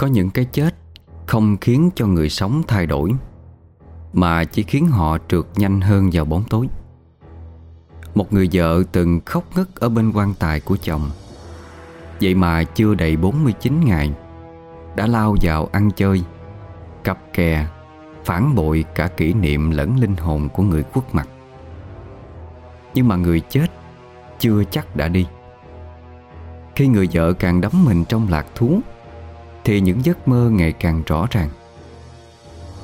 Có những cái chết Không khiến cho người sống thay đổi, Mà chỉ khiến họ trượt nhanh hơn vào bóng tối. Một người vợ từng khóc ngất Ở bên quan tài của chồng. Vậy mà chưa đầy 49 ngày, Đã lao vào ăn chơi, Cặp kè, Phản bội cả kỷ niệm lẫn linh hồn của người quốc mặt. Nhưng mà người chết Chưa chắc đã đi. Khi người vợ càng đắm mình trong lạc thú thì những giấc mơ ngày càng rõ ràng.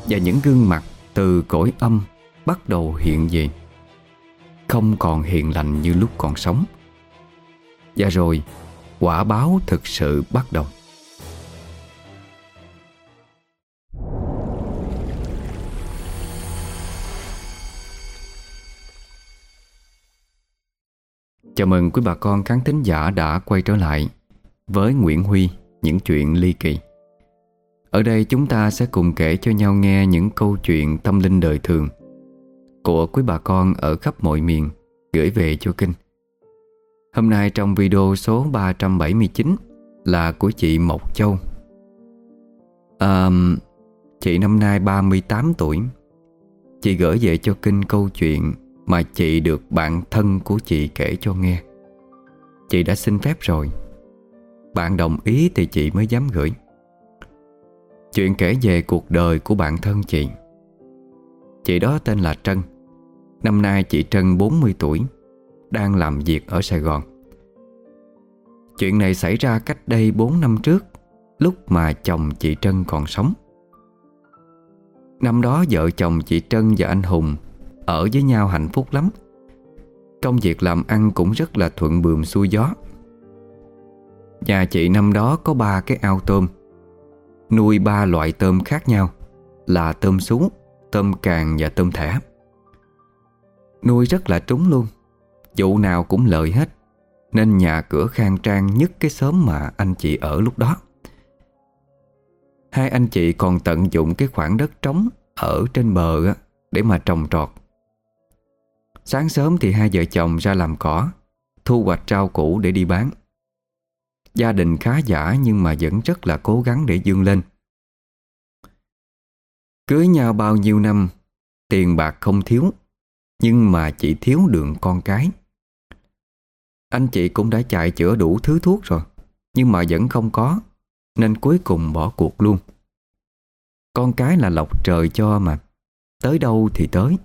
Và những gương mặt từ cõi âm Bắt đầu hiện về, Không còn hiền lành như lúc còn sống. Và rồi, Quả báo thực sự bắt đầu. Chào mừng quý bà con khán thính giả đã quay trở lại với Nguyễn Huy những chuyện ly kỳ. Ở đây chúng ta sẽ cùng kể cho nhau nghe những câu chuyện tâm linh đời thường của quý bà con ở khắp mọi miền gửi về cho kinh. Hôm nay trong video số 379 là của chị Mộc Châu. À, chị năm nay 38 tuổi. Chị gửi về cho kinh câu chuyện mà chị được bạn thân của chị kể cho nghe. Chị đã xin phép rồi. Bạn đồng ý thì chị mới dám gửi. Chuyện kể về cuộc đời của bạn thân chị. Chị đó tên là Trân. Năm nay chị Trân 40 tuổi, đang làm việc ở Sài Gòn. Chuyện này xảy ra cách đây 4 năm trước, lúc mà chồng chị Trân còn sống. Năm đó vợ chồng chị Trân và anh Hùng ở với nhau hạnh phúc lắm Công việc làm ăn cũng rất là thuận bườm xuôi gió Nhà chị năm đó có ba cái ao tôm. Nuôi ba loại tôm khác nhau Là tôm sú, tôm càng và tôm thẻ. Nuôi rất là trúng luôn Vụ nào cũng lợi hết Nên nhà cửa khang trang nhất cái xóm mà anh chị ở lúc đó. Hai anh chị còn tận dụng cái khoảng đất trống Ở trên bờ để mà trồng trọt. Sáng sớm thì hai vợ chồng ra làm cỏ Thu hoạch rau củ để đi bán. Gia đình khá giả nhưng mà vẫn rất là cố gắng để dương lên. Cưới nhau bao nhiêu năm, Tiền bạc không thiếu, Nhưng mà chỉ thiếu đường con cái. Anh chị cũng đã chạy chữa đủ thứ thuốc rồi, Nhưng mà vẫn không có, Nên cuối cùng bỏ cuộc luôn. Con cái là lộc trời cho mà, Tới đâu thì tới.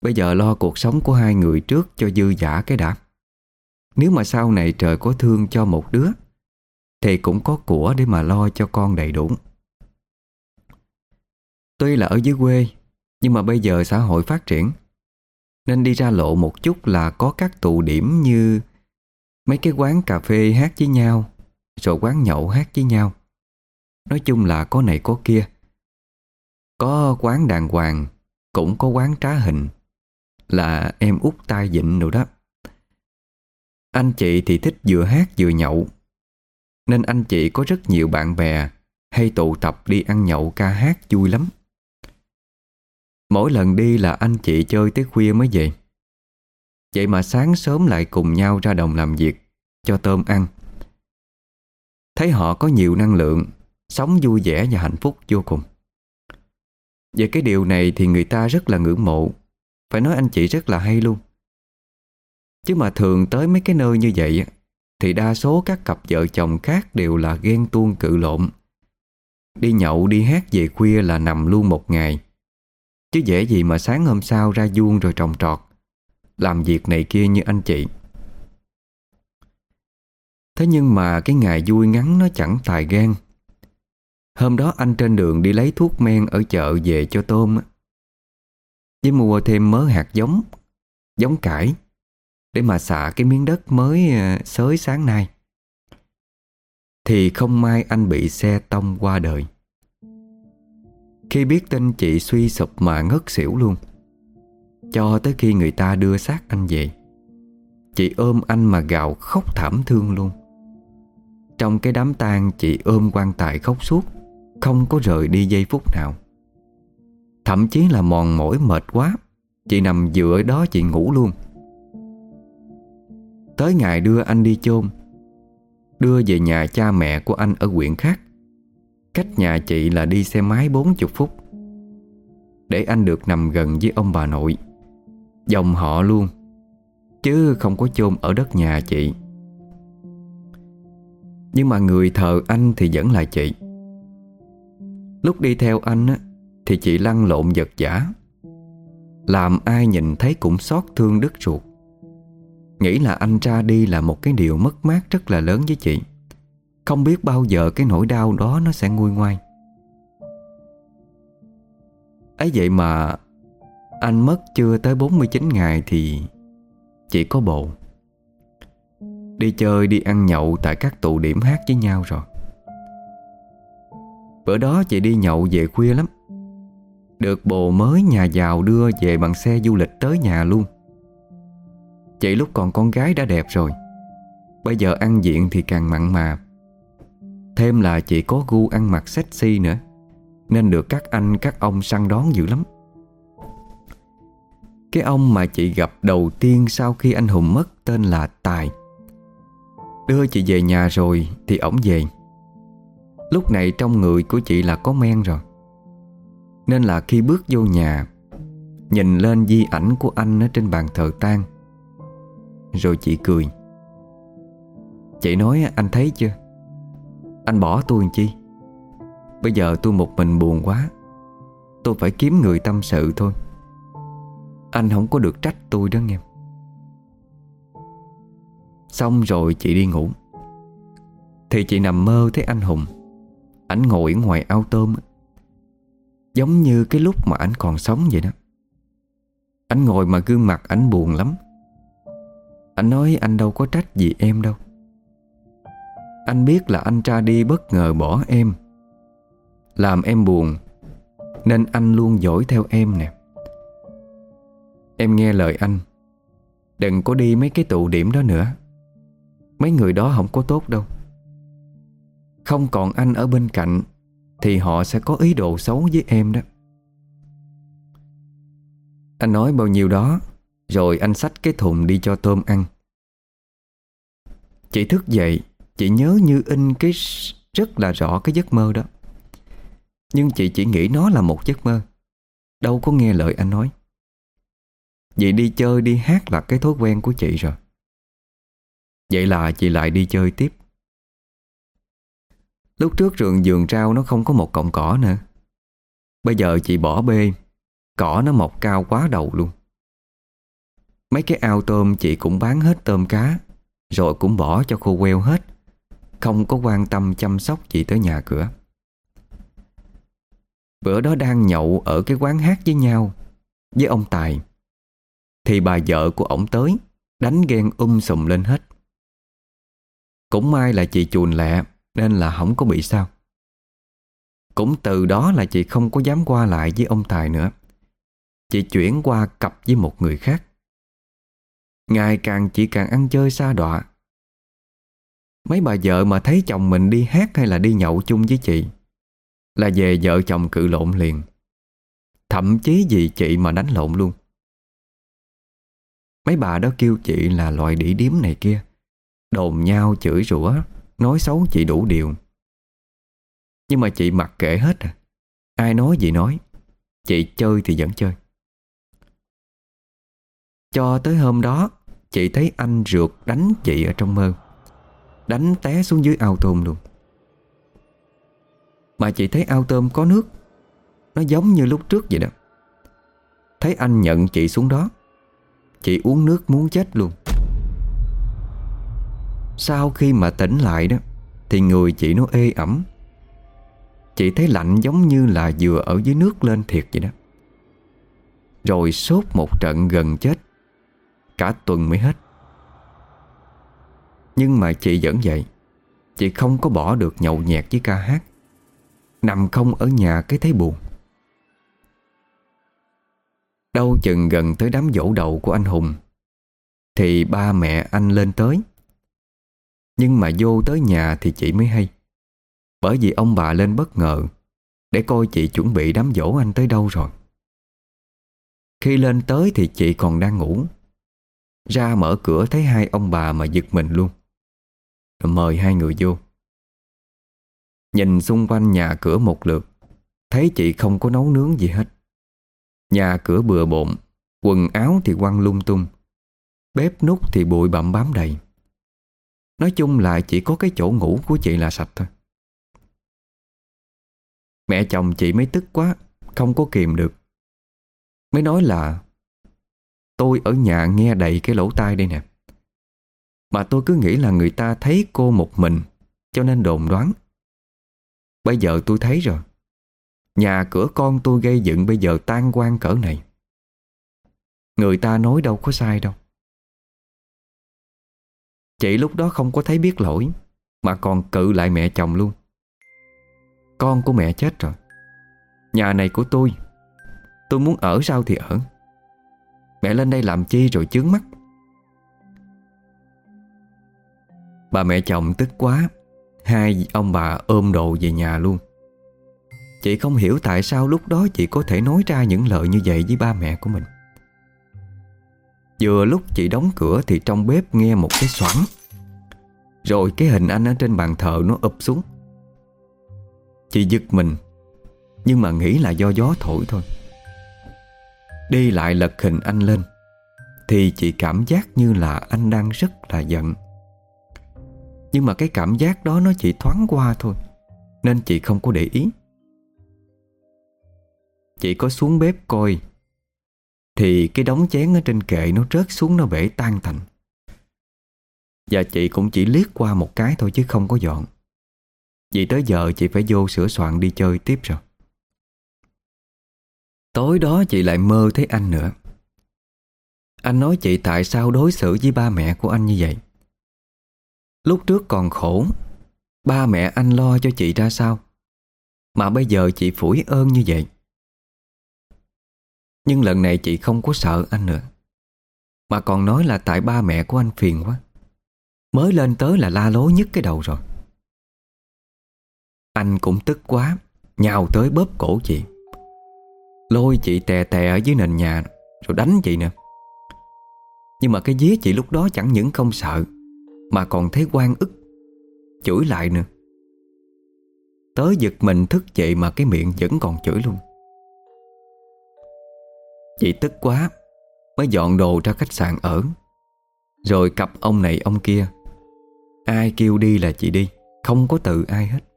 Bây giờ lo cuộc sống của hai người trước cho dư giả cái đã. Nếu mà sau này trời có thương cho một đứa, Thì cũng có của để mà lo cho con đầy đủ. Tuy là ở dưới quê, Nhưng mà bây giờ xã hội phát triển, Nên đi ra lộ một chút là có các tụ điểm như Mấy cái quán cà phê hát với nhau, Rồi quán nhậu hát với nhau. Nói chung là có này có kia. Có quán đàng hoàng, Cũng có quán trá hình, là em út tai dịnh rồi đó. Anh chị thì thích vừa hát vừa nhậu. Nên anh chị có rất nhiều bạn bè Hay tụ tập đi ăn nhậu ca hát vui lắm. Mỗi lần đi là anh chị chơi tới khuya mới về. Vậy mà sáng sớm lại cùng nhau ra đồng làm việc, Cho tôm ăn. Thấy họ có nhiều năng lượng, Sống vui vẻ và hạnh phúc vô cùng. Về cái điều này thì người ta rất là ngưỡng mộ. Phải nói anh chị rất là hay luôn. Chứ mà thường tới mấy cái nơi như vậy Thì đa số các cặp vợ chồng khác đều là ghen tuông cự lộn. Đi nhậu, đi hát về khuya là nằm luôn một ngày. Chứ dễ gì mà sáng hôm sau ra vuông rồi trồng trọt. Làm việc này kia như anh chị. Thế nhưng mà cái ngày vui ngắn nó chẳng tài gan Hôm đó anh trên đường đi lấy thuốc men ở chợ về cho tôm với mua thêm mớ hạt giống Giống cải. Để mà xạ cái miếng đất mới ờ, sới sáng nay. Thì không may anh bị xe tông qua đời. Khi biết tin chị suy sụp mà ngất xỉu luôn, Cho tới khi người ta đưa xác anh về, Chị ôm anh mà gào khóc thảm thương luôn. Trong cái đám tang, chị ôm quan tài khóc suốt, Không có rời đi giây phút nào. Thậm chí là mòn mỏi mệt quá, Chị nằm dựa đó chị ngủ luôn. Tới ngày đưa anh đi chôn Đưa về nhà cha mẹ của anh ở huyện khác. Cách nhà chị là đi xe máy 40 phút. Để anh được nằm gần với ông bà nội. Dòng họ luôn Chứ không có chôn ở đất nhà chị. Nhưng mà người thờ anh thì vẫn là chị. Lúc đi theo anh á, Thì chị lăn lộn vật giả. Làm ai nhìn thấy cũng xót thương đứt ruột. Nghĩ là anh ra đi là một cái điều mất mát rất là lớn với chị. Không biết bao giờ cái nỗi đau đó nó sẽ nguôi ngoai. Ấy vậy mà Anh mất chưa tới 49 ngày thì Chị có bộ. Đi chơi, đi ăn nhậu Tại các tụ điểm hát với nhau rồi. Bữa đó chị đi nhậu về khuya lắm. Được bồ mới nhà giàu đưa về bằng xe du lịch tới nhà luôn. Chị lúc còn con gái đã đẹp rồi. Bây giờ ăn diện thì càng mặn mà. Thêm là chị có gu ăn mặc sexy nữa. Nên được các anh, các ông săn đón dữ lắm. Cái ông mà chị gặp đầu tiên sau khi anh Hùng mất tên là Tài. Đưa chị về nhà rồi thì ổng về. Lúc này trong người của chị là có men rồi. Nên là khi bước vô nhà, Nhìn lên di ảnh của anh ở trên bàn thờ tang rồi chị cười. Chị nói, anh thấy chưa? Anh bỏ tôi làm chi? Bây giờ tôi một mình buồn quá. Tôi phải kiếm người tâm sự thôi. Anh không có được trách tôi đó nghe. Xong rồi chị đi ngủ. Thì chị nằm mơ thấy anh Hùng. Ảnh ngồi ngoài ao tôm Giống như cái lúc mà ảnh còn sống vậy đó. Anh ngồi mà gương mặt ảnh buồn lắm. Anh nói anh đâu có trách gì em đâu. Anh biết là anh ra đi bất ngờ bỏ em. Làm em buồn, Nên anh luôn dỗi theo em nè. Em nghe lời anh, Đừng có đi mấy cái tụ điểm đó nữa. Mấy người đó không có tốt đâu. Không còn anh ở bên cạnh, Thì họ sẽ có ý đồ xấu với em đó. Anh nói bao nhiêu đó rồi anh xách cái thùng đi cho tôm ăn. Chị thức dậy, Chị nhớ như in cái rất là rõ cái giấc mơ đó. Nhưng chị chỉ nghĩ nó là một giấc mơ. Đâu có nghe lời anh nói. Vậy đi chơi đi hát là cái thói quen của chị rồi. Vậy là chị lại đi chơi tiếp. Lúc trước rừng giường rau nó không có một cọng cỏ nữa. Bây giờ chị bỏ bê, Cỏ nó mọc cao quá đầu luôn. Mấy cái ao tôm chị cũng bán hết tôm cá, Rồi cũng bỏ cho khô queo hết. Không có quan tâm chăm sóc chị tới nhà cửa. Bữa đó đang nhậu ở cái quán hát với nhau, Với ông Tài. Thì bà vợ của ổng tới, Đánh ghen um sùm lên hết. Cũng may là chị chuồn lẹ, nên là không có bị sao. Cũng từ đó là chị không có dám qua lại với ông Tài nữa. Chị chuyển qua cặp với một người khác. Ngày càng chị càng ăn chơi xa đọa. Mấy bà vợ mà thấy chồng mình đi hát hay là đi nhậu chung với chị, Là về vợ chồng cự lộn liền. Thậm chí vì chị mà đánh lộn luôn. Mấy bà đó kêu chị là loại đĩ điếm này kia, Đồn nhau chửi rủa, Nói xấu chị đủ điều. Nhưng mà chị mặc kệ hết à. Ai nói gì nói, Chị chơi thì vẫn chơi. Cho tới hôm đó Chị thấy anh rượt đánh chị ở trong mơ. Đánh té xuống dưới ao tôm luôn. Mà chị thấy ao tôm có nước. Nó giống như lúc trước vậy đó. Thấy anh nhận chị xuống đó. Chị uống nước muốn chết luôn. Sau khi mà tỉnh lại đó, Thì người chị nó ê ẩm. Chị thấy lạnh giống như là vừa ở dưới nước lên thiệt vậy đó. Rồi sốt một trận gần chết. Cả tuần mới hết. Nhưng mà chị vẫn vậy. Chị không có bỏ được nhậu nhẹt với ca hát. Nằm không ở nhà cái thấy buồn. Đâu chừng gần tới đám dỗ đầu của anh Hùng, Thì ba mẹ anh lên tới. Nhưng mà vô tới nhà thì chị mới hay. Bởi vì ông bà lên bất ngờ Để coi chị chuẩn bị đám dỗ anh tới đâu rồi. Khi lên tới thì chị còn đang ngủ. Ra mở cửa thấy hai ông bà mà giật mình luôn. Mời hai người vô. Nhìn xung quanh nhà cửa một lượt, Thấy chị không có nấu nướng gì hết. Nhà cửa bừa bộn, Quần áo thì quăng lung tung, Bếp nút thì bụi bặm bám đầy. Nói chung là chỉ có cái chỗ ngủ của chị là sạch thôi. Mẹ chồng chị mới tức quá, Không có kìm được. Mới nói là Tôi ở nhà nghe đầy cái lỗ tai đây nè. Mà tôi cứ nghĩ là người ta thấy cô một mình, Cho nên đồn đoán. Bây giờ tôi thấy rồi. Nhà cửa con tôi gây dựng bây giờ tan quan cỡ này. Người ta nói đâu có sai đâu. Chị lúc đó không có thấy biết lỗi, Mà còn cự lại mẹ chồng luôn. Con của mẹ chết rồi. Nhà này của tôi. Tôi muốn ở sao thì ở. Mẹ lên đây làm chi rồi chướng mắt. Bà mẹ chồng tức quá. Hai ông bà ôm đồ về nhà luôn. Chị không hiểu tại sao lúc đó chị có thể nói ra những lời như vậy với ba mẹ của mình. Vừa lúc chị đóng cửa thì trong bếp nghe một cái xoắn Rồi cái hình anh ở trên bàn thờ nó ụp xuống. Chị giật mình, Nhưng mà nghĩ là do gió thổi thôi. Đi lại lật hình anh lên, Thì chị cảm giác như là anh đang rất là giận. Nhưng mà cái cảm giác đó nó chỉ thoáng qua thôi, Nên chị không có để ý. Chị có xuống bếp coi, Thì cái đống chén ở trên kệ nó rớt xuống nó bể tan thành. Và chị cũng chỉ liếc qua một cái thôi chứ không có dọn. Vì tới giờ chị phải vô sửa soạn đi chơi tiếp rồi. Tối đó chị lại mơ thấy anh nữa. Anh nói chị tại sao đối xử với ba mẹ của anh như vậy? Lúc trước còn khổ, Ba mẹ anh lo cho chị ra sao? Mà bây giờ chị phủi ơn như vậy. Nhưng lần này chị không có sợ anh nữa. Mà còn nói là tại ba mẹ của anh phiền quá. Mới lên tới là la lối nhất cái đầu rồi. Anh cũng tức quá, Nhào tới bóp cổ chị. Lôi chị tè tè ở dưới nền nhà, Rồi đánh chị nè. Nhưng mà cái dế chị lúc đó chẳng những không sợ, Mà còn thấy quan ức, Chửi lại nữa. Tới giật mình thức dậy mà cái miệng vẫn còn chửi luôn. Chị tức quá, Mới dọn đồ ra khách sạn ở, Rồi cặp ông này ông kia. Ai kêu đi là chị đi, Không có từ ai hết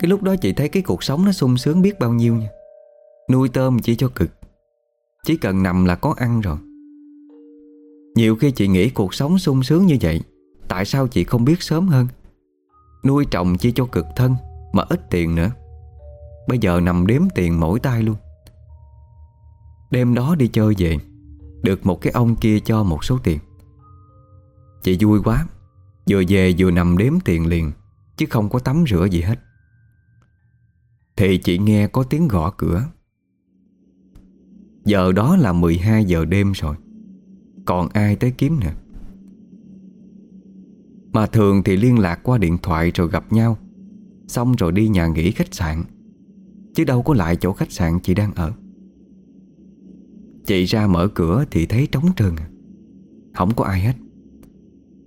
cái lúc đó chị thấy cái cuộc sống nó sung sướng biết bao nhiêu nha. Nuôi tôm chỉ cho cực. Chỉ cần nằm là có ăn rồi. Nhiều khi chị nghĩ cuộc sống sung sướng như vậy, Tại sao chị không biết sớm hơn? Nuôi trồng chỉ cho cực thân, Mà ít tiền nữa. Bây giờ nằm đếm tiền mỗi tay luôn. Đêm đó đi chơi về, Được một cái ông kia cho một số tiền. Chị vui quá, Vừa về vừa nằm đếm tiền liền, Chứ không có tắm rửa gì hết thì chị nghe có tiếng gõ cửa. Giờ đó là 12 giờ đêm rồi. Còn ai tới kiếm nè? Mà thường thì liên lạc qua điện thoại rồi gặp nhau. Xong rồi đi nhà nghỉ khách sạn. Chứ đâu có lại chỗ khách sạn chị đang ở. Chị ra mở cửa thì thấy trống trơn à. Không có ai hết.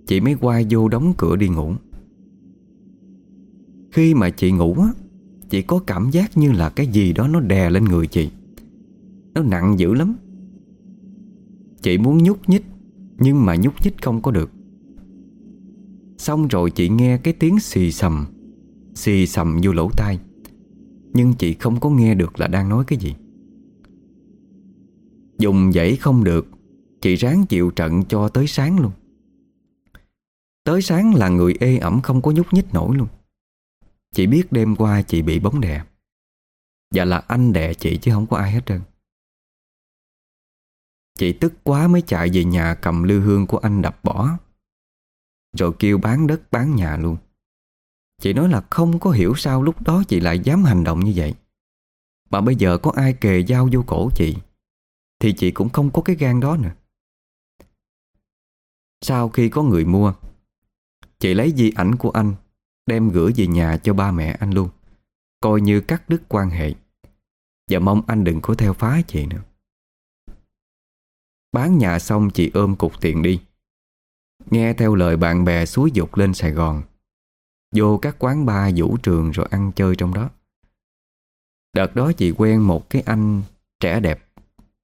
Chị mới qua vô đóng cửa đi ngủ. Khi mà chị ngủ á Chị có cảm giác như là cái gì đó nó đè lên người chị. Nó nặng dữ lắm. Chị muốn nhúc nhích Nhưng mà nhúc nhích không có được. Xong rồi chị nghe cái tiếng xì sầm, Xì sầm vô lỗ tai. Nhưng chị không có nghe được là đang nói cái gì. Dùng dãy không được Chị ráng chịu trận cho tới sáng luôn. Tới sáng là người ê ẩm không có nhúc nhích nổi luôn. Chị biết đêm qua chị bị bóng đè. Và là anh đè chị chứ không có ai hết trơn. Chị tức quá mới chạy về nhà cầm lư hương của anh đập bỏ. Rồi kêu bán đất, bán nhà luôn. Chị nói là không có hiểu sao lúc đó chị lại dám hành động như vậy. Mà bây giờ có ai kề dao vô cổ chị, Thì chị cũng không có cái gan đó nữa. Sau khi có người mua, Chị lấy di ảnh của anh Đem gửi về nhà cho ba mẹ anh luôn, Coi như cắt đứt quan hệ. Và mong anh đừng có theo phá chị nữa. Bán nhà xong, chị ôm cục tiền đi. Nghe theo lời bạn bè suối dục lên Sài Gòn, Vô các quán bar, vũ trường rồi ăn chơi trong đó. Đợt đó chị quen một cái anh trẻ đẹp,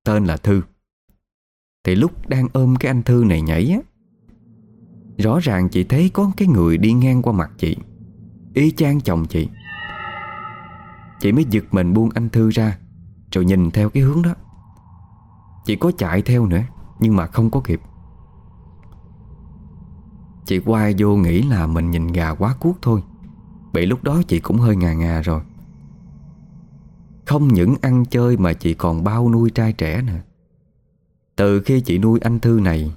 Tên là Thư. Thì lúc đang ôm cái anh Thư này nhảy á, Rõ ràng chị thấy có cái người đi ngang qua mặt chị. Y chang chồng chị. Chị mới giật mình buông anh Thư ra, Rồi nhìn theo cái hướng đó. Chị có chạy theo nữa, Nhưng mà không có kịp. Chị quay vô nghĩ là mình nhìn gà quá cuốc thôi. Bị lúc đó chị cũng hơi ngà ngà rồi. Không những ăn chơi mà chị còn bao nuôi trai trẻ nữa. Từ khi chị nuôi anh Thư này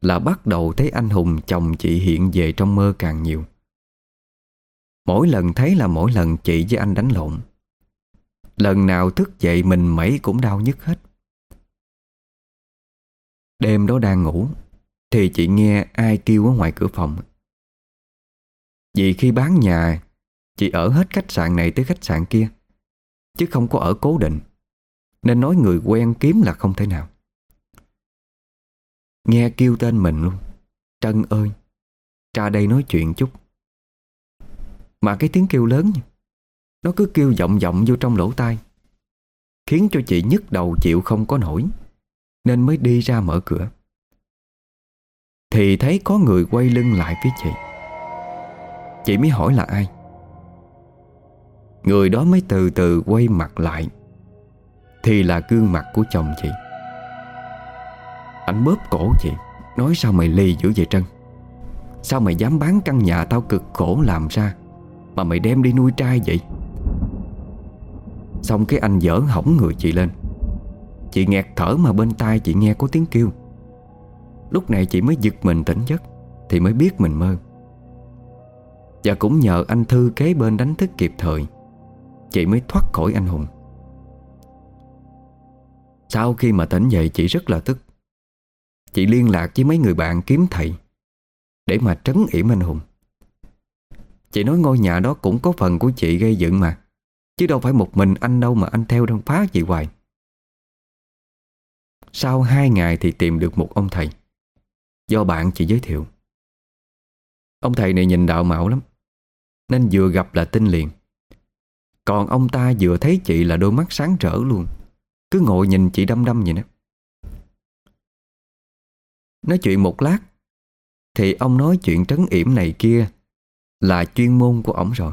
Là bắt đầu thấy anh Hùng chồng chị hiện về trong mơ càng nhiều. Mỗi lần thấy là mỗi lần chị với anh đánh lộn. Lần nào thức dậy mình mẩy cũng đau nhức hết. Đêm đó đang ngủ, Thì chị nghe ai kêu ở ngoài cửa phòng. Vì khi bán nhà, Chị ở hết khách sạn này tới khách sạn kia, Chứ không có ở cố định, Nên nói người quen kiếm là không thể nào. Nghe kêu tên mình luôn. Trân ơi, Ra đây nói chuyện chút. Mà cái tiếng kêu lớn Nó cứ kêu vọng vọng vô trong lỗ tai, Khiến cho chị nhức đầu chịu không có nổi, Nên mới đi ra mở cửa. Thì thấy có người quay lưng lại phía chị. Chị mới hỏi là ai. Người đó mới từ từ quay mặt lại, Thì là gương mặt của chồng chị. Anh bóp cổ chị, Nói sao mày ly dữ vậy Trân? Sao mày dám bán căn nhà tao cực khổ làm ra? Mà mày đem đi nuôi trai vậy? Xong cái anh dở hỏng người chị lên. Chị nghẹt thở mà bên tai chị nghe có tiếng kêu. Lúc này chị mới giật mình tỉnh giấc, Thì mới biết mình mơ. Và cũng nhờ anh Thư kế bên đánh thức kịp thời, Chị mới thoát khỏi anh Hùng. Sau khi mà tỉnh dậy, chị rất là tức. Chị liên lạc với mấy người bạn kiếm thầy Để mà trấn yểm anh Hùng. Chị nói ngôi nhà đó cũng có phần của chị gây dựng mà. Chứ đâu phải một mình anh đâu mà anh theo đang phá chị hoài. Sau hai ngày thì tìm được một ông thầy. Do bạn chị giới thiệu. Ông thầy này nhìn đạo mạo lắm, Nên vừa gặp là tin liền. Còn ông ta vừa thấy chị là đôi mắt sáng rỡ luôn. Cứ ngồi nhìn chị đăm đăm vậy đó. Nói chuyện một lát, Thì ông nói chuyện trấn yểm này kia là chuyên môn của ổng rồi.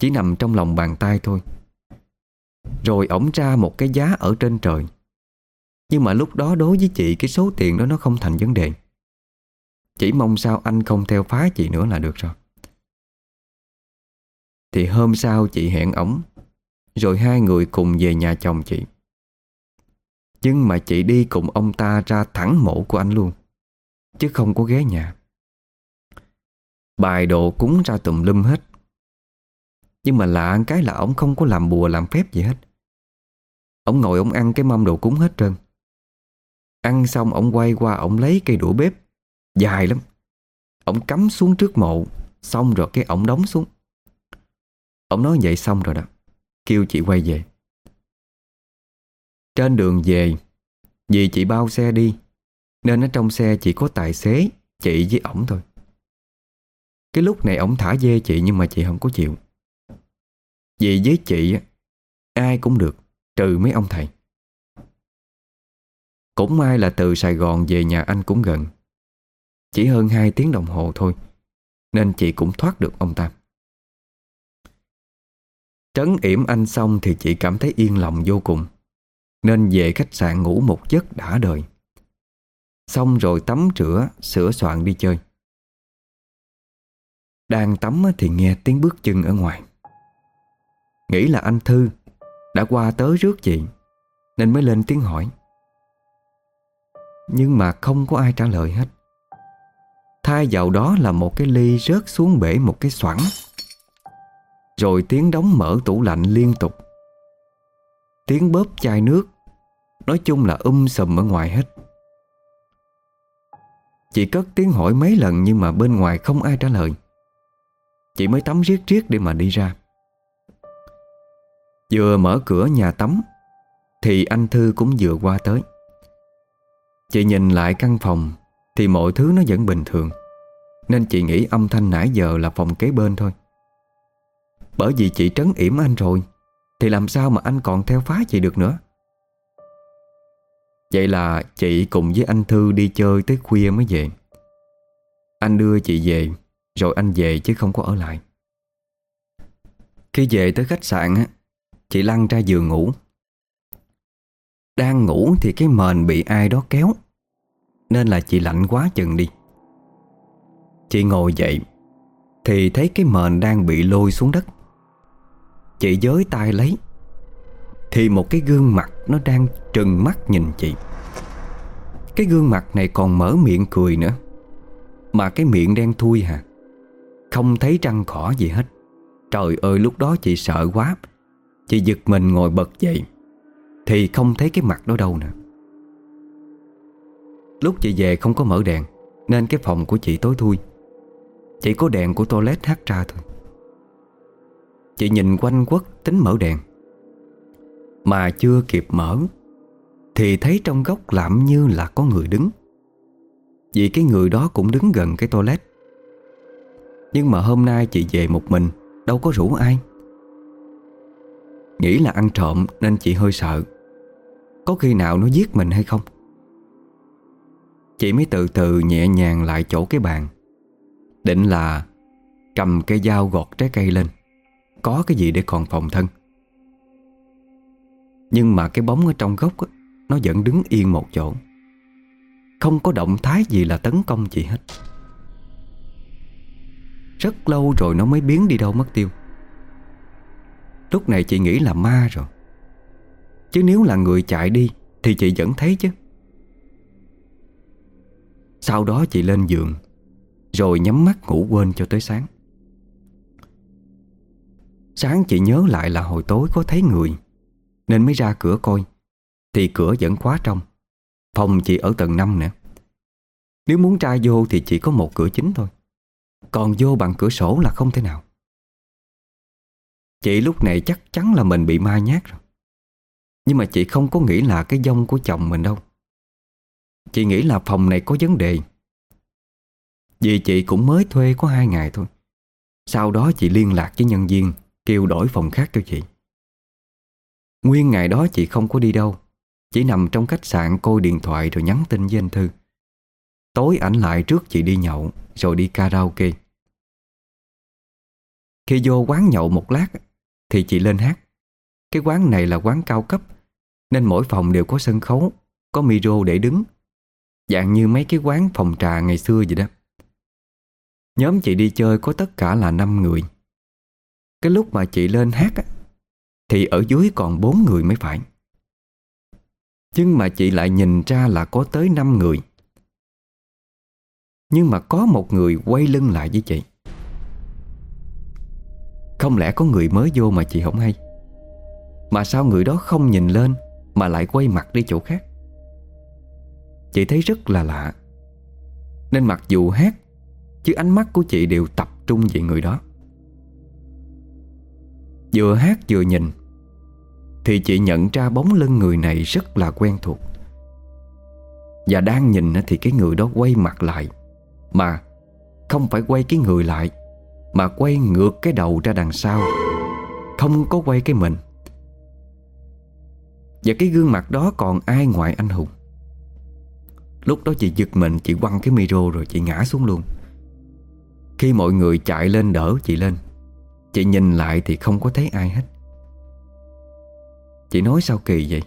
Chỉ nằm trong lòng bàn tay thôi. Rồi ổng ra một cái giá ở trên trời. Nhưng mà lúc đó đối với chị, Cái số tiền đó nó không thành vấn đề. Chỉ mong sao anh không theo phá chị nữa là được rồi. Thì hôm sau chị hẹn ổng, Rồi hai người cùng về nhà chồng chị. Nhưng mà chị đi cùng ông ta ra thẳng mộ của anh luôn, Chứ không có ghé nhà. Bài độ cúng ra tùm lum hết. Nhưng mà lạ cái là ổng không có làm bùa làm phép gì hết. Ổng ngồi ổng ăn cái mâm đồ cúng hết trơn. Ăn xong ổng quay qua ổng lấy cây đũa bếp, Dài lắm. Ổng cắm xuống trước mộ, Xong rồi cái ổng đóng xuống. Ổng nói vậy xong rồi đó, Kêu chị quay về. Trên đường về, Vì chị bao xe đi, Nên ở trong xe chỉ có tài xế, Chị với ổng thôi. Cái lúc này ổng thả dê chị Nhưng mà chị không có chịu. Vì với chị Ai cũng được Trừ mấy ông thầy. Cũng may là từ Sài Gòn về nhà anh cũng gần. Chỉ hơn 2 tiếng đồng hồ thôi Nên chị cũng thoát được ông Tam Trấn yểm anh xong thì chị cảm thấy yên lòng vô cùng Nên về khách sạn ngủ một giấc đã đời. Xong rồi tắm rửa, sửa soạn đi chơi. Đang tắm thì nghe tiếng bước chân ở ngoài. Nghĩ là anh Thư Đã qua tới rước chị, Nên mới lên tiếng hỏi. Nhưng mà không có ai trả lời hết. Thay vào đó là một cái ly rớt xuống bể một cái xoẳng Rồi tiếng đóng mở tủ lạnh liên tục. Tiếng bóp chai nước, Nói chung là um sùm ở ngoài hết. Chị cất tiếng hỏi mấy lần Nhưng mà bên ngoài không ai trả lời. Chị mới tắm riết riết để mà đi ra. Vừa mở cửa nhà tắm, Thì anh Thư cũng vừa qua tới. Chị nhìn lại căn phòng, Thì mọi thứ nó vẫn bình thường. Nên chị nghĩ âm thanh nãy giờ là phòng kế bên thôi. Bởi vì chị trấn yểm anh rồi, Thì làm sao mà anh còn theo phá chị được nữa? Vậy là chị cùng với anh Thư đi chơi tới khuya mới về. Anh đưa chị về rồi anh về chứ không có ở lại. Khi về tới khách sạn á, Chị lăn ra giường ngủ. Đang ngủ thì cái mền bị ai đó kéo, Nên là chị lạnh quá chừng đi. Chị ngồi dậy Thì thấy cái mền đang bị lôi xuống đất. Chị giới tay lấy, Thì một cái gương mặt Nó đang trừng mắt nhìn chị. Cái gương mặt này còn mở miệng cười nữa, Mà cái miệng đen thui hả không thấy răng khỏ gì hết. Trời ơi, lúc đó chị sợ quá. Chị giật mình ngồi bật dậy, Thì không thấy cái mặt đó đâu nè. Lúc chị về không có mở đèn, Nên cái phòng của chị tối thui. Chỉ có đèn của toilet hát ra thôi. Chị nhìn quanh quất tính mở đèn. Mà chưa kịp mở, Thì thấy trong góc lạm như là có người đứng. Vì cái người đó cũng đứng gần cái toilet. Nhưng mà hôm nay chị về một mình Đâu có rủ ai. Nghĩ là ăn trộm nên chị hơi sợ. Có khi nào nó giết mình hay không? Chị mới từ từ nhẹ nhàng lại chỗ cái bàn. Định là Cầm cây dao gọt trái cây lên. Có cái gì để còn phòng thân. Nhưng mà cái bóng ở trong góc á, Nó vẫn đứng yên một chỗ. Không có động thái gì là tấn công chị hết. Rất lâu rồi nó mới biến đi đâu mất tiêu. Lúc này chị nghĩ là ma rồi. Chứ nếu là người chạy đi, Thì chị vẫn thấy chứ. Sau đó chị lên giường, Rồi nhắm mắt ngủ quên cho tới sáng. Sáng chị nhớ lại là hồi tối có thấy người, Nên mới ra cửa coi. Thì cửa vẫn khóa trong, Phòng chị ở tầng 5 nữa. Nếu muốn tra vô thì chỉ có một cửa chính thôi. Còn vô bằng cửa sổ là không thể nào. Chị lúc này chắc chắn là mình bị ma nhát rồi. Nhưng mà chị không có nghĩ là cái dông của chồng mình đâu. Chị nghĩ là phòng này có vấn đề. Vì chị cũng mới thuê có hai ngày thôi. Sau đó chị liên lạc với nhân viên, Kêu đổi phòng khác cho chị. Nguyên ngày đó chị không có đi đâu. Chỉ nằm trong khách sạn coi điện thoại rồi nhắn tin với anh Thư. Tối ảnh lại trước chị đi nhậu. Rồi đi karaoke. Khi vô quán nhậu một lát thì chị lên hát. Cái quán này là quán cao cấp Nên mỗi phòng đều có sân khấu Có micro để đứng Dạng như mấy cái quán phòng trà ngày xưa vậy đó. Nhóm chị đi chơi có tất cả là 5 người. Cái lúc mà chị lên hát á, Thì ở dưới còn 4 người mới phải. Nhưng mà chị lại nhìn ra là có tới 5 người. Nhưng mà có một người quay lưng lại với chị. Không lẽ có người mới vô mà chị không hay? Mà sao người đó không nhìn lên Mà lại quay mặt đi chỗ khác? Chị thấy rất là lạ. Nên mặc dù hát, Chứ ánh mắt của chị đều tập trung về người đó. Vừa hát vừa nhìn, Thì chị nhận ra bóng lưng người này rất là quen thuộc. Và đang nhìn thì cái người đó quay mặt lại. Mà không phải quay cái người lại, mà quay ngược cái đầu ra đằng sau. Không có quay cái mình. Và cái gương mặt đó còn ai ngoài anh Hùng? Lúc đó chị giật mình, Chị quăng cái micro rồi chị ngã xuống luôn. Khi mọi người chạy lên đỡ chị lên, Chị nhìn lại thì không có thấy ai hết. Chị nói sao kỳ vậy?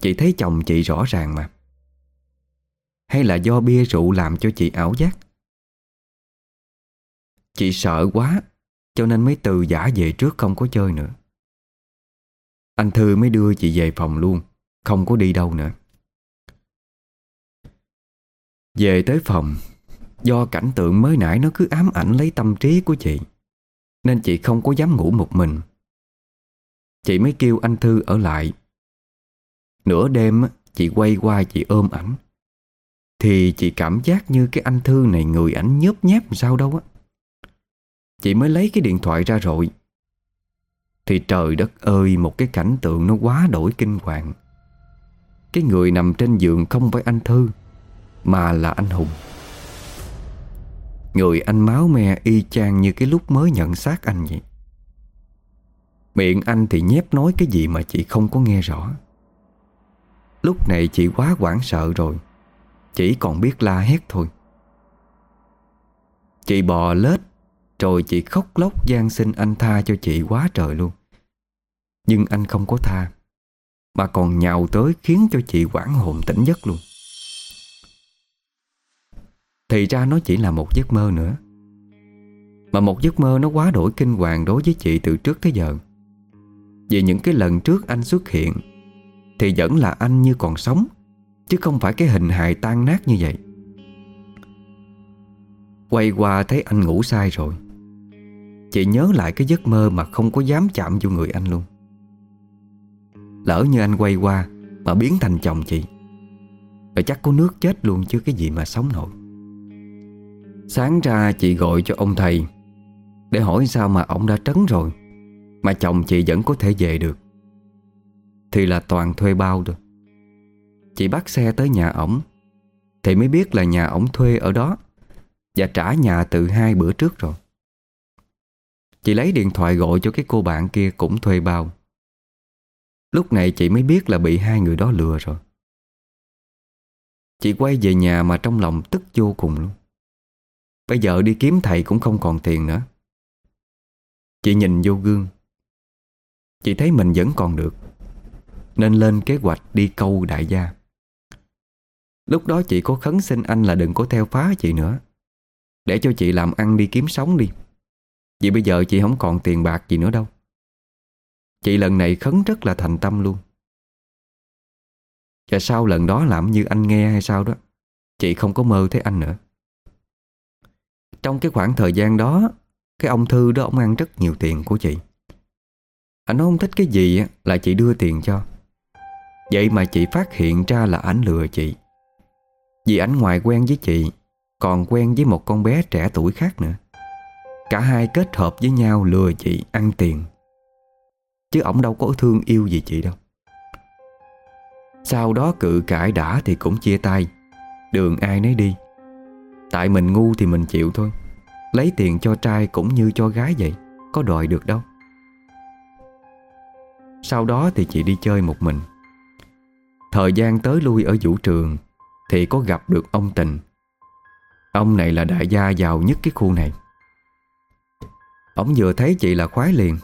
Chị thấy chồng chị rõ ràng mà. Hay là do bia rượu làm cho chị ảo giác? Chị sợ quá, Cho nên mới từ giả về trước không có chơi nữa. Anh Thư mới đưa chị về phòng luôn, Không có đi đâu nữa. Về tới phòng, Do cảnh tượng mới nãy nó cứ ám ảnh lấy tâm trí của chị, Nên chị không có dám ngủ một mình. Chị mới kêu anh Thư ở lại. Nửa đêm chị quay qua chị ôm ảnh. Thì chị cảm giác như cái anh Thư này người ảnh nhớp nháp sao đâu á. Chị mới lấy cái điện thoại ra rồi. Thì trời đất ơi, Một cái cảnh tượng nó quá đổi kinh hoàng. Cái người nằm trên giường không phải anh Thư, Mà là anh Hùng. Người anh máu me y chang như cái lúc mới nhận xác anh vậy. Miệng anh thì nhép nói cái gì mà chị không có nghe rõ. Lúc này chị quá hoảng sợ rồi. Chỉ còn biết la hét thôi. Chị bò lết, Rồi chị khóc lóc gian xin anh tha cho chị quá trời luôn. Nhưng anh không có tha, Mà còn nhào tới khiến cho chị quảng hồn tỉnh giấc luôn. Thì ra nó chỉ là một giấc mơ nữa. Mà một giấc mơ nó quá đổi kinh hoàng đối với chị từ trước tới giờ. Vì những cái lần trước anh xuất hiện, Thì vẫn là anh như còn sống. Chứ không phải cái hình hài tan nát như vậy. Quay qua thấy anh ngủ sai rồi. Chị nhớ lại cái giấc mơ mà không có dám chạm vô người anh luôn. Lỡ như anh quay qua Mà biến thành chồng chị, Rồi chắc có nước chết luôn chứ cái gì mà sống nổi. Sáng ra chị gọi cho ông thầy Để hỏi sao mà ông đã trấn rồi, Mà chồng chị vẫn có thể về được. Thì là toàn thuê bao rồi Chị bắt xe tới nhà ổng, Thì mới biết là nhà ổng thuê ở đó Và trả nhà từ hai bữa trước rồi. Chị lấy điện thoại gọi cho cái cô bạn kia cũng thuê bao. Lúc này chị mới biết là bị hai người đó lừa rồi. Chị quay về nhà mà trong lòng tức vô cùng luôn. Bây giờ đi kiếm thầy cũng không còn tiền nữa. Chị nhìn vô gương. Chị thấy mình vẫn còn được, Nên lên kế hoạch đi câu đại gia. Lúc đó chị có khấn xin anh là đừng có theo phá chị nữa. Để cho chị làm ăn đi kiếm sống đi. Vì bây giờ chị không còn tiền bạc gì nữa đâu. Chị lần này khấn rất là thành tâm luôn. Và sau lần đó làm như anh nghe hay sao đó, Chị không có mơ thấy anh nữa. Trong cái khoảng thời gian đó, Cái ông Thư đó, ông ăn rất nhiều tiền của chị. Anh không thích cái gì là chị đưa tiền cho. Vậy mà chị phát hiện ra là ảnh lừa chị. Vì ảnh ngoài quen với chị, Còn quen với một con bé trẻ tuổi khác nữa. Cả hai kết hợp với nhau lừa chị ăn tiền. Chứ ổng đâu có thương yêu gì chị đâu. Sau đó cự cãi đã thì cũng chia tay. Đường ai nấy đi. Tại mình ngu thì mình chịu thôi. Lấy tiền cho trai cũng như cho gái vậy, Có đòi được đâu. Sau đó thì chị đi chơi một mình. Thời gian tới lui ở vũ trường thì có gặp được ông Tình. Ông này là đại gia giàu nhất cái khu này. Ông vừa thấy chị là khoái liền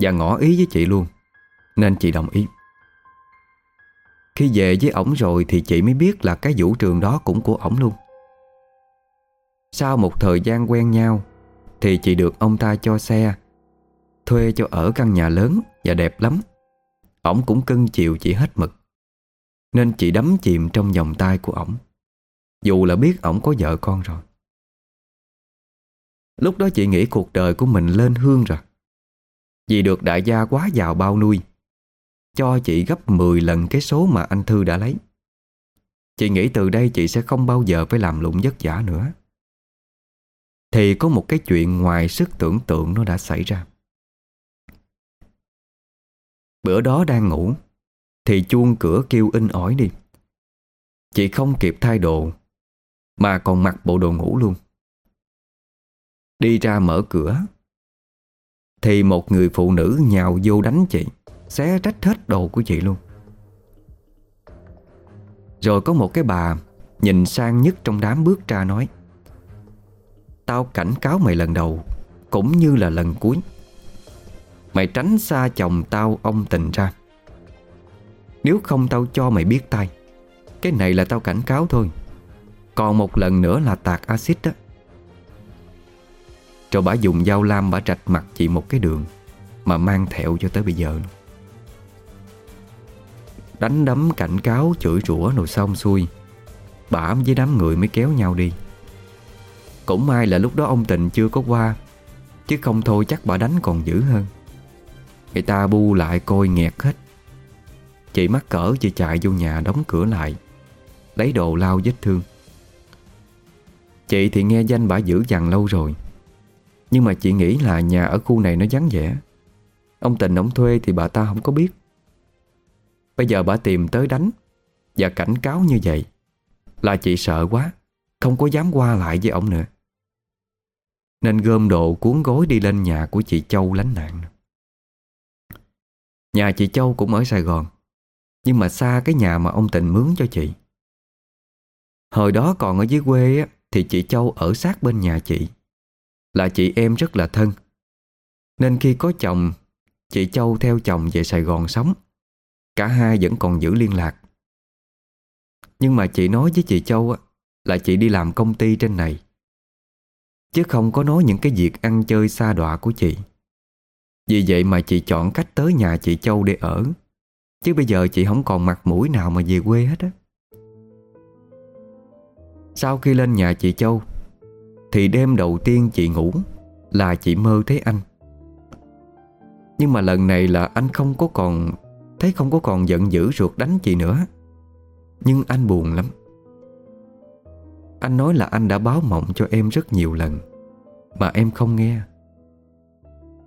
Và ngỏ ý với chị luôn, Nên chị đồng ý. Khi về với ổng rồi Thì chị mới biết là cái vũ trường đó cũng của ổng luôn. Sau một thời gian quen nhau Thì chị được ông ta cho xe, Thuê cho ở căn nhà lớn Và đẹp lắm. Ổng cũng cưng chiều chị hết mực. Nên chị đắm chìm trong vòng tay của ổng. Dù là biết ổng có vợ con rồi. Lúc đó chị nghĩ cuộc đời của mình lên hương rồi. Vì được đại gia quá giàu bao nuôi, Cho chị gấp 10 lần cái số mà anh Thư đã lấy. Chị nghĩ từ đây chị sẽ không bao giờ phải làm lụng vất vả nữa. Thì có một cái chuyện ngoài sức tưởng tượng nó đã xảy ra. Bữa đó đang ngủ thì chuông cửa kêu in ỏi đi. Chị không kịp thay đồ, Mà còn mặc bộ đồ ngủ luôn. Đi ra mở cửa, Thì một người phụ nữ nhào vô đánh chị, Xé rách hết đồ của chị luôn. Rồi có một cái bà Nhìn sang nhất trong đám bước ra nói, Tao cảnh cáo mày lần đầu, Cũng như là lần cuối. Mày tránh xa chồng tao ông tình ra. Nếu không tao cho mày biết tay Cái này là tao cảnh cáo thôi. Còn một lần nữa là tạc axit đó Rồi bà dùng dao lam bà rạch mặt chị một cái đường Mà mang theo cho tới bây giờ. Luôn. Đánh đấm cảnh cáo, chửi rủa rồi xong xuôi. Bà với đám người mới kéo nhau đi. Cũng may là lúc đó ông Tình chưa có qua, Chứ không thôi chắc bà đánh còn dữ hơn. Người ta bu lại coi nghẹt hết. Chị mắc cỡ chị chạy vô nhà đóng cửa lại, Lấy đồ lau vết thương. Chị thì nghe danh bà giữ dằn lâu rồi, Nhưng mà chị nghĩ là nhà ở khu này nó vắng vẻ. Ông tình ông thuê thì bà ta không có biết. Bây giờ bà tìm tới đánh Và cảnh cáo như vậy Là chị sợ quá, Không có dám qua lại với ông nữa. Nên gom đồ cuốn gối đi lên nhà của chị Châu lánh nạn. Nhà chị Châu cũng ở Sài Gòn. Nhưng mà xa cái nhà mà ông Tình mướn cho chị. Hồi đó còn ở dưới quê á, Thì chị Châu ở sát bên nhà chị. Là chị em rất là thân. Nên khi có chồng Chị Châu theo chồng về Sài Gòn sống. Cả hai vẫn còn giữ liên lạc. Nhưng mà chị nói với chị Châu á, Là chị đi làm công ty trên này. Chứ không có nói những cái việc ăn chơi xa đọa của chị. Vì vậy mà chị chọn cách tới nhà chị Châu để ở. Chứ bây giờ chị không còn mặt mũi nào mà về quê hết á. Sau khi lên nhà chị Châu, Thì đêm đầu tiên chị ngủ Là chị mơ thấy anh. Nhưng mà lần này là anh không có còn, Thấy không có còn giận dữ ruột đánh chị nữa. Nhưng anh buồn lắm. Anh nói là anh đã báo mộng cho em rất nhiều lần, Mà em không nghe.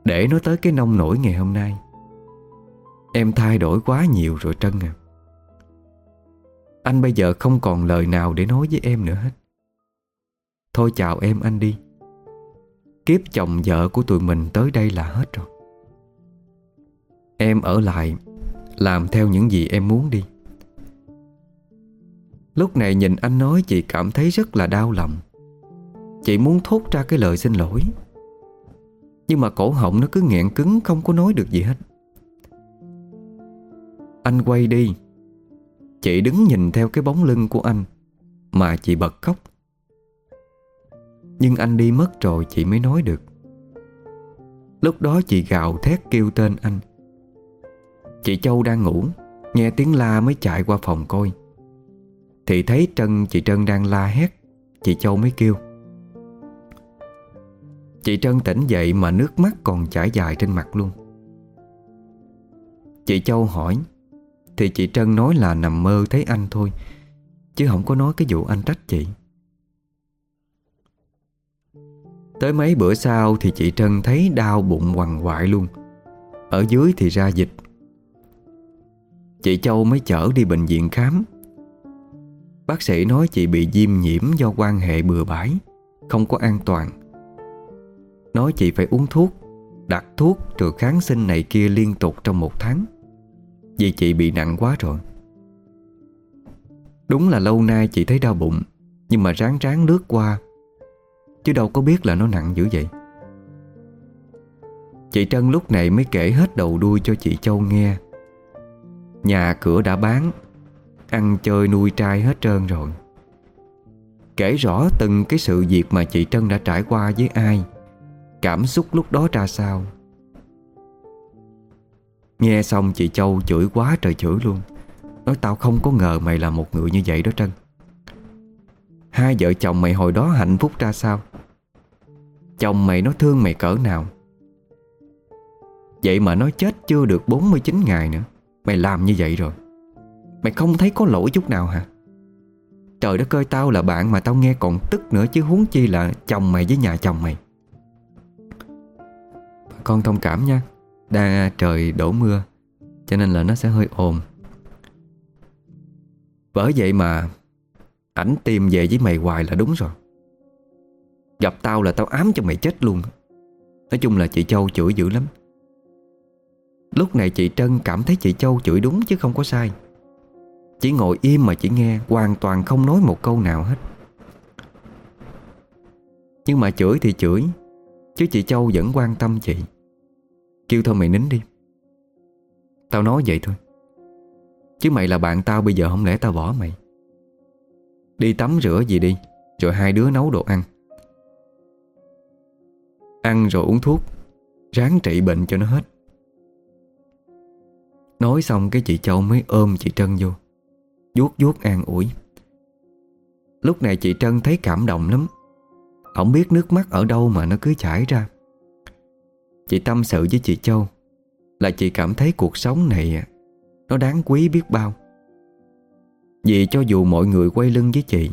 Để nói tới cái nông nổi ngày hôm nay. Em thay đổi quá nhiều rồi Trân à. Anh bây giờ không còn lời nào để nói với em nữa hết. Thôi chào em anh đi. Kiếp chồng vợ của tụi mình tới đây là hết rồi. Em ở lại, Làm theo những gì em muốn đi. Lúc này nhìn anh nói chị cảm thấy rất là đau lòng. Chị muốn thốt ra cái lời xin lỗi. Nhưng mà cổ họng nó cứ nghẹn cứng, không có nói được gì hết. Anh quay đi. Chị đứng nhìn theo cái bóng lưng của anh, Mà chị bật khóc. Nhưng anh đi mất rồi chị mới nói được. Lúc đó chị gào thét kêu tên anh. Chị Châu đang ngủ, Nghe tiếng la mới chạy qua phòng coi. Thì thấy Trân, chị Trân đang la hét, Chị Châu mới kêu. Chị Trân tỉnh dậy mà nước mắt còn chảy dài trên mặt luôn. Chị Châu hỏi thì chị Trân nói là nằm mơ thấy anh thôi, Chứ không có nói cái vụ anh trách chị. Tới mấy bữa sau thì chị Trân thấy đau bụng quằn quại luôn. Ở dưới thì ra dịch. Chị Châu mới chở đi bệnh viện khám. Bác sĩ nói chị bị viêm nhiễm do quan hệ bừa bãi, Không có an toàn. Nói chị phải uống thuốc, Đặt thuốc trừ kháng sinh này kia liên tục trong một tháng. Vì chị bị nặng quá rồi. Đúng là lâu nay chị thấy đau bụng, Nhưng mà ráng ráng lướt qua, Chứ đâu có biết là nó nặng dữ vậy. Chị Trân lúc này mới kể hết đầu đuôi cho chị Châu nghe. Nhà cửa đã bán, Ăn chơi nuôi trai hết trơn rồi. Kể rõ từng cái sự việc mà chị Trân đã trải qua với ai, Cảm xúc lúc đó ra sao. Nghe xong chị Châu chửi quá trời chửi luôn. Nói tao không có ngờ mày là một người như vậy đó Trân. Hai vợ chồng mày hồi đó hạnh phúc ra sao? Chồng mày nó thương mày cỡ nào? Vậy mà nó chết chưa được 49 ngày nữa. Mày làm như vậy rồi. Mày không thấy có lỗi chút nào hả? Trời đất ơi, tao là bạn mà tao nghe còn tức nữa Chứ huống chi là chồng mày với nhà chồng mày. Con thông cảm nha. Đang trời đổ mưa, Cho nên là nó sẽ hơi ồn. Bởi vậy mà Ảnh tìm về với mày hoài là đúng rồi. Gặp tao là tao ám cho mày chết luôn. Nói chung là chị Châu chửi dữ lắm. Lúc này chị Trân cảm thấy chị Châu chửi đúng chứ không có sai. Chỉ ngồi im mà chỉ nghe, Hoàn toàn không nói một câu nào hết. Nhưng mà chửi thì chửi, Chứ chị Châu vẫn quan tâm chị. Kêu thôi mày nín đi. Tao nói vậy thôi. Chứ mày là bạn tao, bây giờ không lẽ tao bỏ mày? Đi tắm rửa gì đi, Rồi hai đứa nấu đồ ăn. Ăn rồi uống thuốc, Ráng trị bệnh cho nó hết. Nói xong cái chị Châu mới ôm chị Trân vô. Vuốt vuốt an ủi. Lúc này chị Trân thấy cảm động lắm. Không biết nước mắt ở đâu mà nó cứ chảy ra. Chị tâm sự với chị Châu Là chị cảm thấy cuộc sống này Nó đáng quý biết bao. Vì cho dù mọi người quay lưng với chị,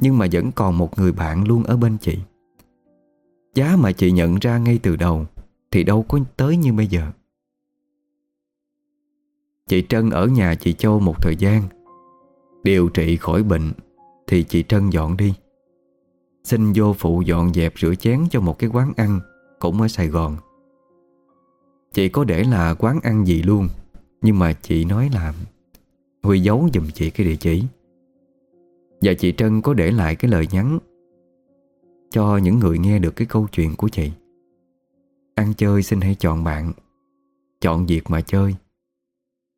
Nhưng mà vẫn còn một người bạn luôn ở bên chị. Giá mà chị nhận ra ngay từ đầu Thì đâu có tới như bây giờ. Chị Trân ở nhà chị Châu một thời gian, Điều trị khỏi bệnh Thì chị Trân dọn đi. Xin vô phụ dọn dẹp rửa chén cho một cái quán ăn Cũng ở Sài Gòn. Chị có để là quán ăn gì luôn, Nhưng mà chị nói là Huy giấu giùm chị cái địa chỉ. Và chị Trân có để lại cái lời nhắn Cho những người nghe được cái câu chuyện của chị. Ăn chơi xin hãy chọn bạn, Chọn việc mà chơi.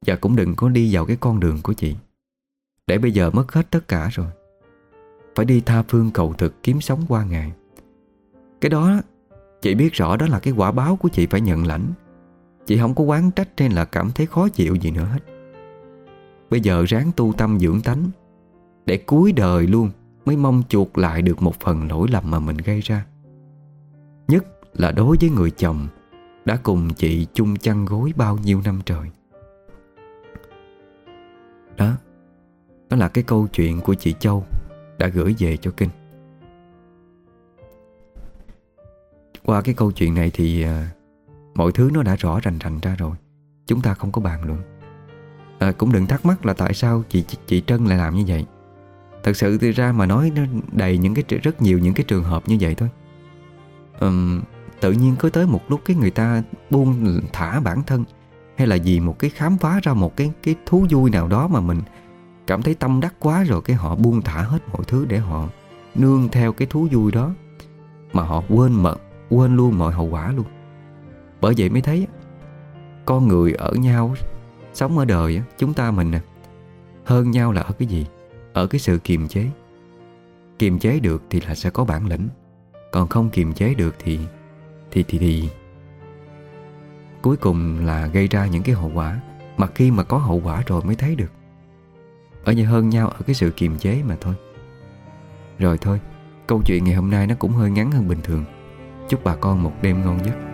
Và cũng đừng có đi vào cái con đường của chị. Để bây giờ mất hết tất cả rồi. Phải đi tha phương cầu thực kiếm sống qua ngày. Cái đó, Chị biết rõ đó là cái quả báo của chị phải nhận lãnh. Chị không có quán trách hay là cảm thấy khó chịu gì nữa hết. Bây giờ ráng tu tâm dưỡng tánh, Để cuối đời luôn Mới mong chuộc lại được một phần lỗi lầm mà mình gây ra. Nhất là đối với người chồng Đã cùng chị chung chăn gối bao nhiêu năm trời. Đó Đó là cái câu chuyện của chị Châu Đã gửi về cho Kinh. Qua cái câu chuyện này thì à, Mọi thứ nó đã rõ rành rành ra rồi. Chúng ta không có bàn luận. À, Cũng đừng thắc mắc là tại sao chị chị, chị Trân lại làm như vậy. Thật sự thì ra mà nói nó đầy những cái rất nhiều những cái trường hợp như vậy thôi. Um, Tự nhiên có tới một lúc cái người ta buông thả bản thân Hay là vì một cái khám phá ra một cái cái thú vui nào đó mà mình Cảm thấy tâm đắc quá rồi cái họ buông thả hết mọi thứ để họ nương theo cái thú vui đó Mà họ quên mật quên luôn mọi hậu quả luôn. Bởi vậy mới thấy Con người ở nhau, Sống ở đời chúng ta mình Hơn nhau là ở cái gì? Ở cái sự kiềm chế. Kiềm chế được thì là sẽ có bản lĩnh, Còn không kiềm chế được thì Thì thì thì Cuối cùng là gây ra những cái hậu quả. Mà khi mà có hậu quả rồi mới thấy được. Ở nhà hơn nhau ở cái sự kiềm chế mà thôi. Rồi thôi, Câu chuyện ngày hôm nay nó cũng hơi ngắn hơn bình thường. Chúc bà con một đêm ngon giấc.